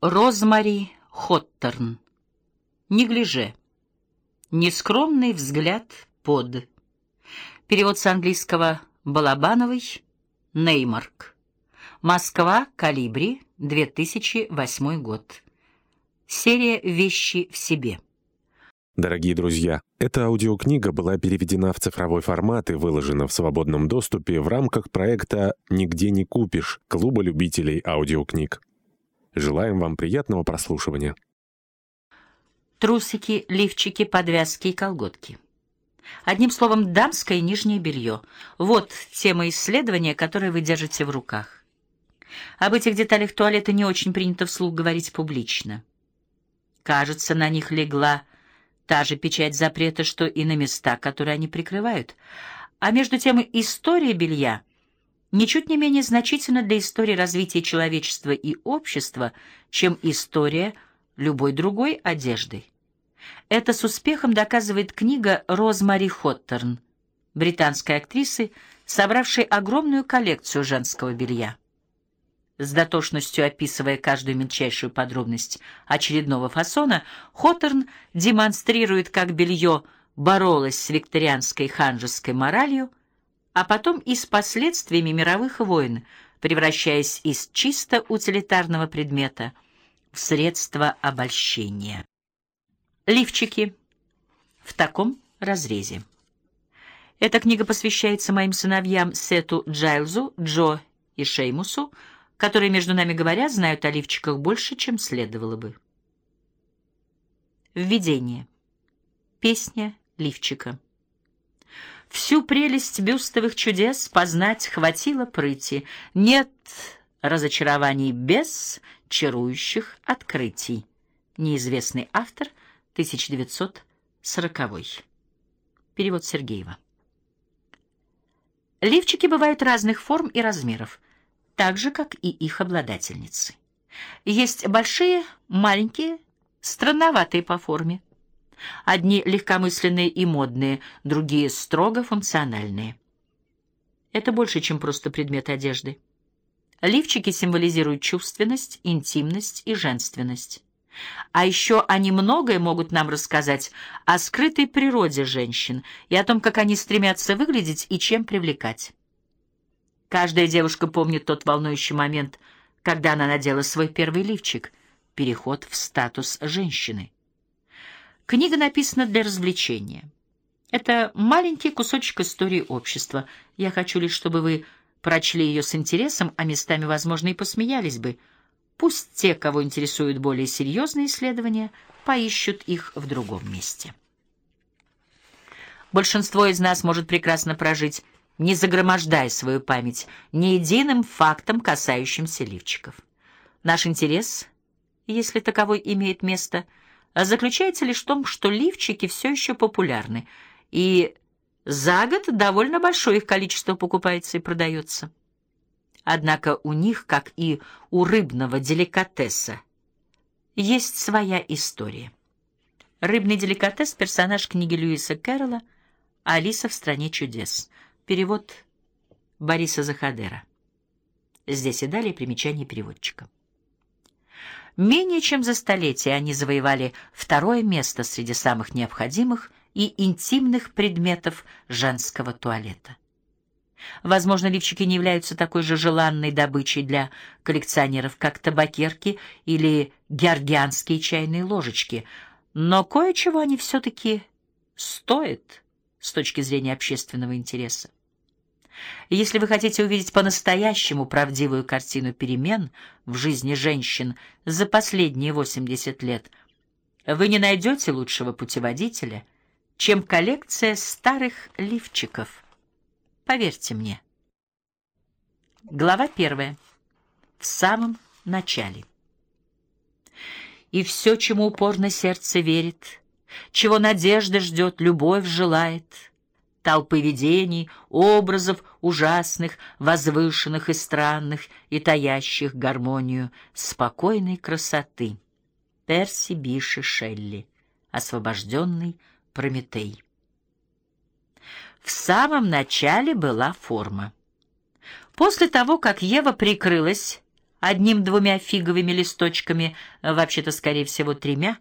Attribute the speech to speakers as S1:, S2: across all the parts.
S1: Розмари Хоттерн. Неглиже. Нескромный взгляд под. Перевод с английского Балабановой. Неймарк. Москва. Калибри. 2008 год. Серия «Вещи в себе».
S2: Дорогие друзья, эта аудиокнига была переведена в цифровой формат и выложена в свободном доступе в рамках проекта «Нигде не купишь» Клуба любителей аудиокниг. Желаем вам приятного прослушивания.
S1: Трусики, лифчики, подвязки и колготки. Одним словом, дамское нижнее белье. Вот тема исследования, которое вы держите в руках. Об этих деталях туалета не очень принято вслух говорить публично. Кажется, на них легла та же печать запрета, что и на места, которые они прикрывают. А между тем история белья ничуть не менее значительна для истории развития человечества и общества, чем история любой другой одежды. Это с успехом доказывает книга Розмари Хоттерн, британской актрисы, собравшей огромную коллекцию женского белья. С дотошностью описывая каждую мельчайшую подробность очередного фасона, Хоттерн демонстрирует, как белье боролось с викторианской ханжеской моралью, а потом и с последствиями мировых войн, превращаясь из чисто утилитарного предмета в средство обольщения. Лифчики в таком разрезе. Эта книга посвящается моим сыновьям Сету Джайлзу, Джо и Шеймусу, которые, между нами говоря, знают о лифчиках больше, чем следовало бы. Введение. Песня лифчика. Всю прелесть бюстовых чудес познать хватило прыти. Нет разочарований без чарующих открытий. Неизвестный автор, 1940. Перевод Сергеева. Лифчики бывают разных форм и размеров, так же, как и их обладательницы. Есть большие, маленькие, странноватые по форме. Одни легкомысленные и модные, другие строго функциональные. Это больше, чем просто предмет одежды. Лифчики символизируют чувственность, интимность и женственность. А еще они многое могут нам рассказать о скрытой природе женщин и о том, как они стремятся выглядеть и чем привлекать. Каждая девушка помнит тот волнующий момент, когда она надела свой первый лифчик, переход в статус женщины. Книга написана для развлечения. Это маленький кусочек истории общества. Я хочу лишь, чтобы вы прочли ее с интересом, а местами, возможно, и посмеялись бы. Пусть те, кого интересуют более серьезные исследования, поищут их в другом месте. Большинство из нас может прекрасно прожить, не загромождая свою память ни единым фактом, касающимся лифчиков. Наш интерес, если таковой имеет место, заключается лишь в том, что лифчики все еще популярны, и за год довольно большое их количество покупается и продается. Однако у них, как и у рыбного деликатеса, есть своя история. Рыбный деликатес — персонаж книги Льюиса Кэрролла «Алиса в стране чудес». Перевод Бориса Захадера. Здесь и далее примечание переводчика. Менее чем за столетие они завоевали второе место среди самых необходимых и интимных предметов женского туалета. Возможно, лифчики не являются такой же желанной добычей для коллекционеров, как табакерки или георгианские чайные ложечки, но кое-чего они все-таки стоят с точки зрения общественного интереса. Если вы хотите увидеть по-настоящему правдивую картину перемен в жизни женщин за последние 80 лет, вы не найдете лучшего путеводителя, чем коллекция старых лифчиков. Поверьте мне. Глава первая. В самом начале. И все, чему упорно сердце верит, чего надежда ждет, любовь желает, толпы видений, образов ужасных, возвышенных и странных, и таящих гармонию спокойной красоты. Перси Биши Шелли, освобожденный Прометей. В самом начале была форма. После того, как Ева прикрылась одним-двумя фиговыми листочками, вообще-то, скорее всего, тремя,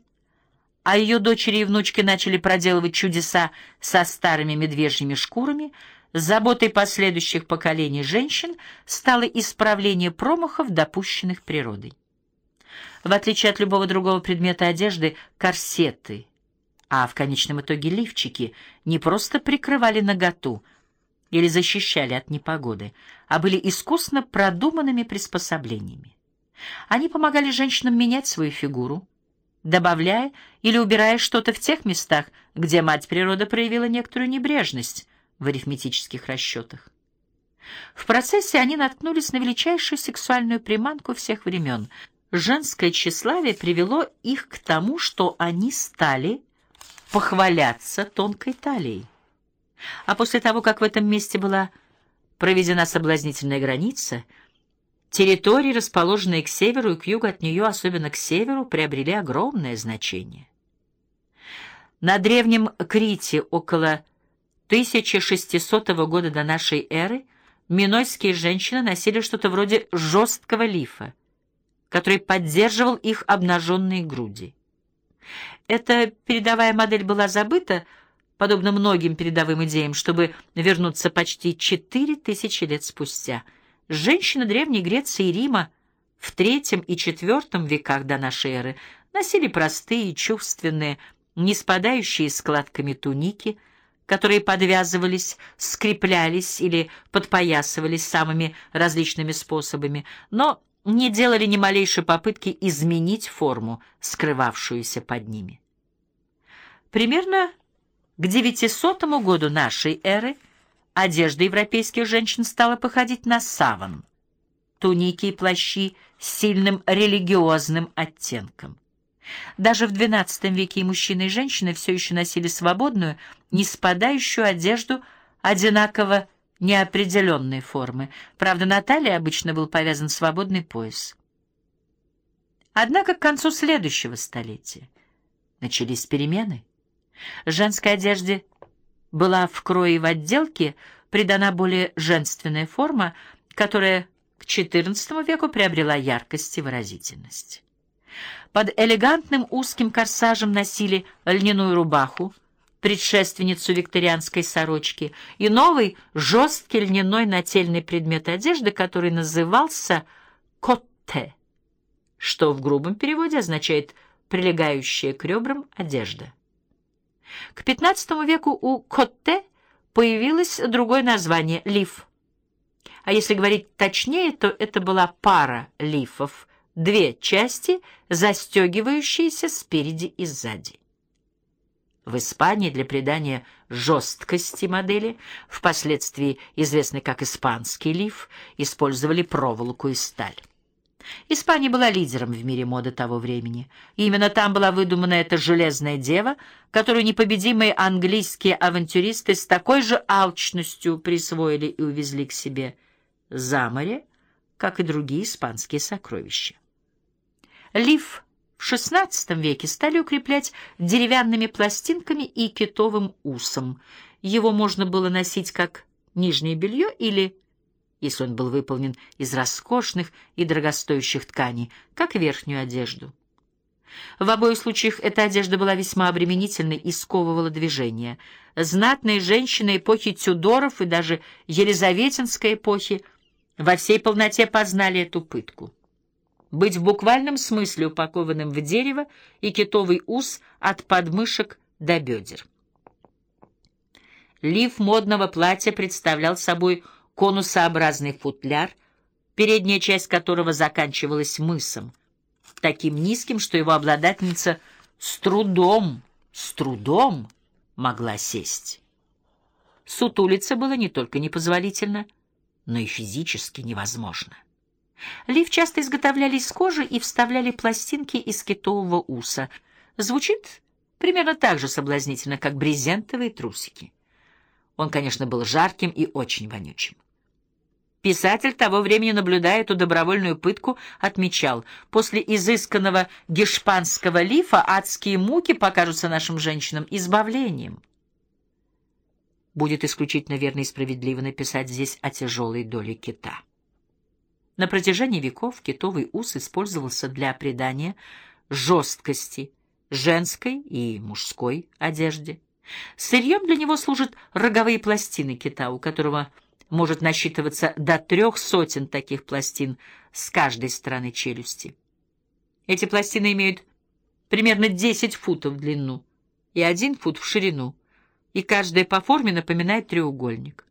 S1: а ее дочери и внучки начали проделывать чудеса со старыми медвежьими шкурами, заботой последующих поколений женщин стало исправление промахов, допущенных природой. В отличие от любого другого предмета одежды, корсеты, а в конечном итоге лифчики, не просто прикрывали наготу или защищали от непогоды, а были искусно продуманными приспособлениями. Они помогали женщинам менять свою фигуру, добавляя или убирая что-то в тех местах, где мать природа проявила некоторую небрежность в арифметических расчетах. В процессе они наткнулись на величайшую сексуальную приманку всех времен. Женское тщеславие привело их к тому, что они стали похваляться тонкой талией. А после того, как в этом месте была проведена соблазнительная граница, территории, расположенные к северу и к югу от нее, особенно к северу, приобрели огромное значение. На древнем Крите около 1600 года до нашей эры минойские женщины носили что-то вроде жесткого лифа, который поддерживал их обнаженные груди. Эта передовая модель была забыта, подобно многим передовым идеям, чтобы вернуться почти четыре тысячи лет спустя. Женщины Древней Греции и Рима в третьем и четвертом веках до нашей эры носили простые, чувственные, не спадающие складками туники, которые подвязывались, скреплялись или подпоясывались самыми различными способами, но не делали ни малейшей попытки изменить форму, скрывавшуюся под ними. Примерно к 900 году нашей эры одежда европейских женщин стала походить на саван, туники и плащи с сильным религиозным оттенком. Даже в XII веке и мужчины, и женщины все еще носили свободную, не спадающую одежду одинаково неопределенной формы. Правда, на талии обычно был повязан свободный пояс. Однако к концу следующего столетия начались перемены. Женской одежде была в крое и в отделке придана более женственная форма, которая к XIV веку приобрела яркость и выразительность. Под элегантным узким корсажем носили льняную рубаху, предшественницу викторианской сорочки, и новый жесткий льняной нательный предмет одежды, который назывался котте, что в грубом переводе означает прилегающая к ребрам одежда. К XV веку у котте появилось другое название — лиф. А если говорить точнее, то это была пара лифов, две части, застегивающиеся спереди и сзади. В Испании для придания жесткости модели, впоследствии известной как испанский лиф, использовали проволоку и сталь. Испания была лидером в мире моды того времени. И именно там была выдумана эта железная дева, которую непобедимые английские авантюристы с такой же алчностью присвоили и увезли к себе за море, как и другие испанские сокровища. Лиф в XVI веке стали укреплять деревянными пластинками и китовым усом. Его можно было носить как нижнее белье или, если он был выполнен из роскошных и дорогостоящих тканей, как верхнюю одежду. В обоих случаях эта одежда была весьма обременительной и сковывала движение. Знатные женщины эпохи Тюдоров и даже Елизаветинской эпохи во всей полноте познали эту пытку быть в буквальном смысле упакованным в дерево и китовый ус от подмышек до бедер. Лиф модного платья представлял собой конусообразный футляр, передняя часть которого заканчивалась мысом, таким низким, что его обладательница с трудом, с трудом могла сесть. Сутулиться было не только непозволительно, но и физически невозможно. Лиф часто изготовляли из кожи и вставляли пластинки из китового уса. Звучит примерно так же соблазнительно, как брезентовые трусики. Он, конечно, был жарким и очень вонючим. Писатель того времени, наблюдая эту добровольную пытку, отмечал, после изысканного гешпанского лифа адские муки покажутся нашим женщинам избавлением. Будет исключительно верно и справедливо написать здесь о тяжелой доле кита. На протяжении веков китовый ус использовался для придания жесткости женской и мужской одежде. Сырьем для него служат роговые пластины кита, у которого может насчитываться до трех сотен таких пластин с каждой стороны челюсти. Эти пластины имеют примерно 10 футов в длину и 1 фут в ширину, и каждая по форме напоминает треугольник.